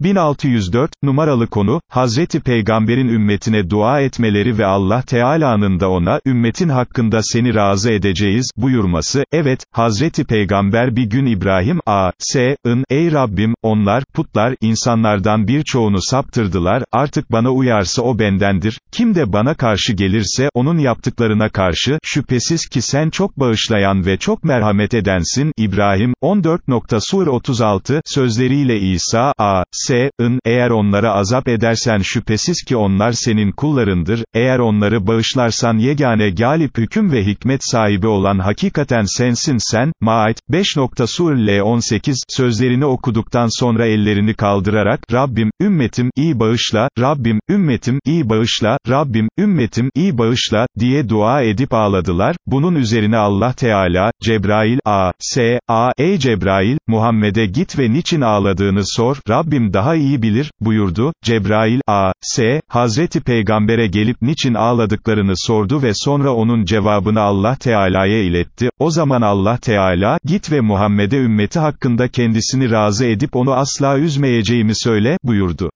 1604, numaralı konu, Hazreti Peygamber'in ümmetine dua etmeleri ve Allah Teala'nın da ona, ümmetin hakkında seni razı edeceğiz, buyurması, evet, Hazreti Peygamber bir gün İbrahim, a, s, ın, ey Rabbim, onlar, putlar, insanlardan birçoğunu saptırdılar, artık bana uyarsa o bendendir, kim de bana karşı gelirse, onun yaptıklarına karşı, şüphesiz ki sen çok bağışlayan ve çok merhamet edensin, İbrahim, 14. Sur 36, sözleriyle İsa, a, s, ın, eğer onlara azap edersen şüphesiz ki onlar senin kullarındır, eğer onları bağışlarsan yegane galip hüküm ve hikmet sahibi olan hakikaten sensin sen, Maat, 5. Sur L 18, sözlerini okuduktan sonra ellerini kaldırarak, Rabbim, ümmetim, iyi bağışla, Rabbim, ümmetim, iyi bağışla, Rabbim, ümmetim, iyi bağışla, diye dua edip ağladılar, bunun üzerine Allah Teala, Cebrail, a, s, a, ey Cebrail, Muhammed'e git ve niçin ağladığını sor, Rabbim daha iyi bilir, buyurdu, Cebrail, a, s, Hazreti Peygamber'e gelip niçin ağladıklarını sordu ve sonra onun cevabını Allah Teala'ya iletti, o zaman Allah Teala, git ve Muhammed'e ümmeti hakkında kendisini razı edip onu asla üzmeyeceğimi söyle, buyurdu.